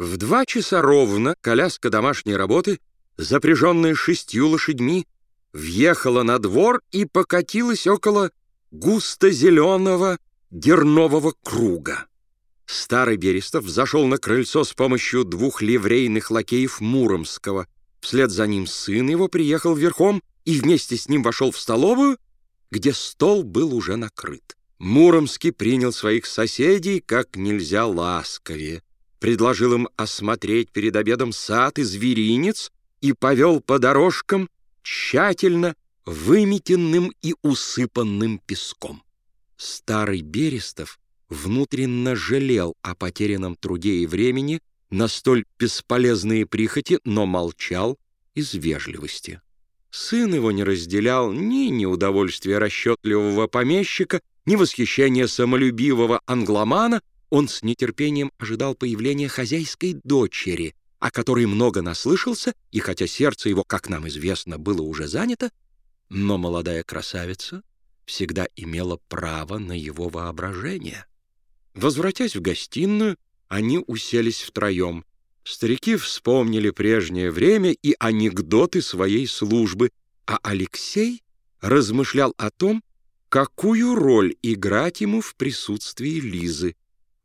В два часа ровно коляска домашней работы, запряженная шестью лошадьми, въехала на двор и покатилась около густо-зеленого дернового круга. Старый Берестов зашел на крыльцо с помощью двух ливрейных лакеев Муромского. Вслед за ним сын его приехал верхом и вместе с ним вошел в столовую, где стол был уже накрыт. Муромский принял своих соседей как нельзя ласковее, предложил им осмотреть перед обедом сад и зверинец и повел по дорожкам, тщательно выметенным и усыпанным песком. Старый Берестов внутренно жалел о потерянном труде и времени на столь бесполезные прихоти, но молчал из вежливости. Сын его не разделял ни неудовольствия расчетливого помещика, ни восхищения самолюбивого англомана, он с нетерпением ожидал появления хозяйской дочери, о которой много наслышался, и хотя сердце его, как нам известно, было уже занято, но молодая красавица всегда имела право на его воображение. Возвратясь в гостиную, они уселись втроем. Старики вспомнили прежнее время и анекдоты своей службы, а Алексей размышлял о том, какую роль играть ему в присутствии Лизы.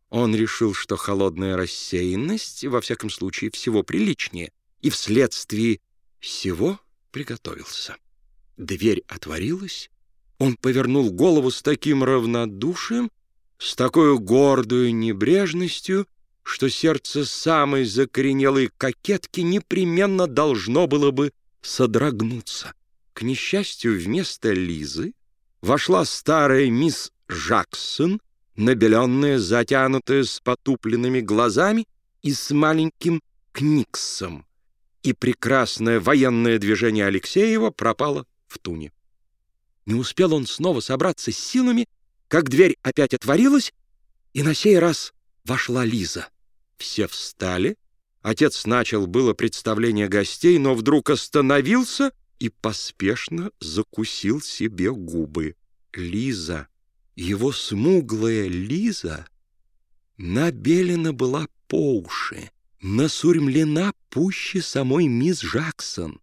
Он решил, что холодная рассеянность, во всяком случае, всего приличнее, и вследствие всего приготовился. Дверь отворилась, он повернул голову с таким равнодушием, с такой гордой небрежностью, что сердце самой закоренелой кокетки непременно должно было бы содрогнуться. К несчастью, вместо Лизы вошла старая мисс Жаксон, набеленная, затянутая с потупленными глазами и с маленьким книксом, и прекрасное военное движение Алексеева пропало в туне. Не успел он снова собраться с силами, как дверь опять отворилась, и на сей раз вошла Лиза. Все встали. Отец начал было представление гостей, но вдруг остановился и поспешно закусил себе губы. Лиза, его смуглая Лиза, набелена была по уши, насурмлена пуще самой мисс Жаксон.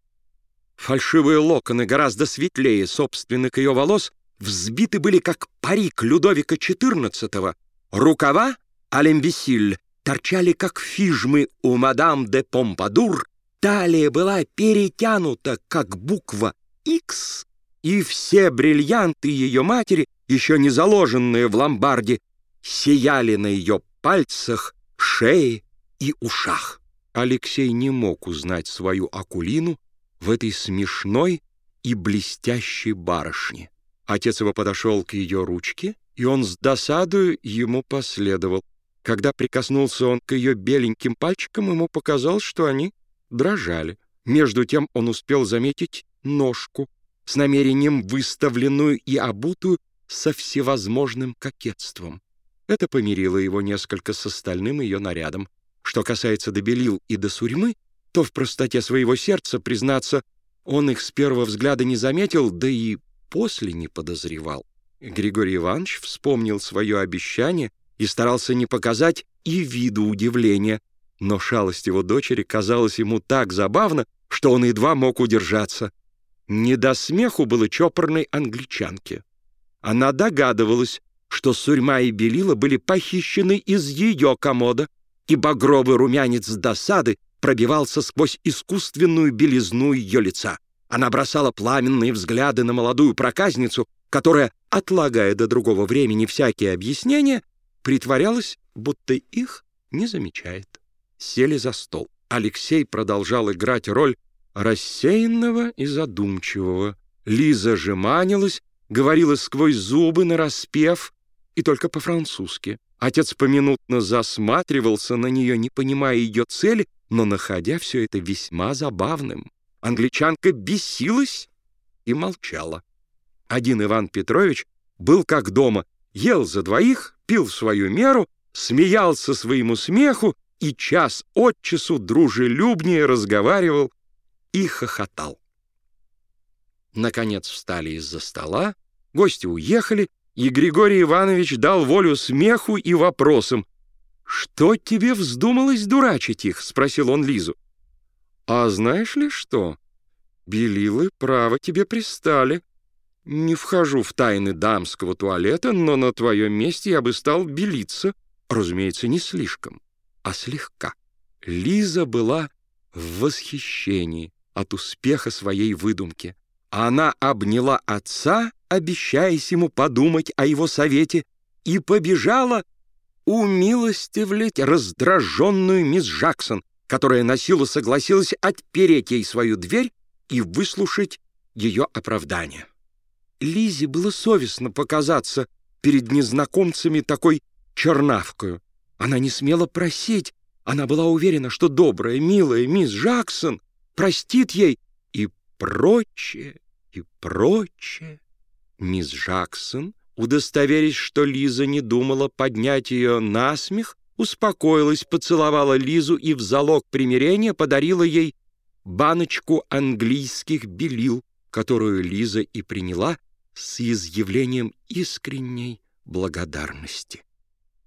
Фальшивые локоны, гораздо светлее собственных ее волос, взбиты были, как парик Людовика XIV. Рукава Алембесиль торчали, как фижмы у мадам де Помпадур. Талия была перетянута, как буква X, и все бриллианты ее матери, еще не заложенные в ломбарде, сияли на ее пальцах, шее и ушах. Алексей не мог узнать свою Акулину в этой смешной и блестящей барышне. Отец его подошел к ее ручке, и он с досадою ему последовал. Когда прикоснулся он к ее беленьким пальчикам, ему показалось, что они дрожали. Между тем он успел заметить ножку с намерением выставленную и обутую со всевозможным кокетством. Это помирило его несколько с остальным ее нарядом. Что касается до белил и до сурьмы, то в простоте своего сердца, признаться, он их с первого взгляда не заметил, да и после не подозревал. Григорий Иванович вспомнил свое обещание и старался не показать и виду удивления, но шалость его дочери казалась ему так забавно, что он едва мог удержаться. Не до смеху было чопорной англичанке. Она догадывалась, что сурьма и белила были похищены из ее комода, и багровый румянец досады пробивался сквозь искусственную белизну ее лица. Она бросала пламенные взгляды на молодую проказницу, которая, отлагая до другого времени всякие объяснения, притворялась, будто их не замечает. Сели за стол. Алексей продолжал играть роль рассеянного и задумчивого. Лиза же манилась, говорила сквозь зубы нараспев и только по-французски. Отец поминутно засматривался на нее, не понимая ее цели, но находя все это весьма забавным. Англичанка бесилась и молчала. Один Иван Петрович был как дома, ел за двоих, пил в свою меру, смеялся своему смеху и час от часу дружелюбнее разговаривал и хохотал. Наконец встали из-за стола, гости уехали, и Григорий Иванович дал волю смеху и вопросам. «Что тебе вздумалось дурачить их?» — спросил он Лизу. «А знаешь ли что? Белилы, право, тебе пристали. Не вхожу в тайны дамского туалета, но на твоем месте я бы стал белиться. Разумеется, не слишком, а слегка». Лиза была в восхищении от успеха своей выдумки. Она обняла отца, обещаясь ему подумать о его совете, и побежала умилостивлять раздраженную мисс Джексон, которая на силу согласилась отпереть ей свою дверь и выслушать ее оправдание. Лизе было совестно показаться перед незнакомцами такой чернавкою. Она не смела просить, она была уверена, что добрая, милая мисс Джексон простит ей и прочее, и прочее. Мисс Джексон удостоверясь, что Лиза не думала поднять ее на смех, успокоилась, поцеловала Лизу и в залог примирения подарила ей баночку английских белил, которую Лиза и приняла с изъявлением искренней благодарности.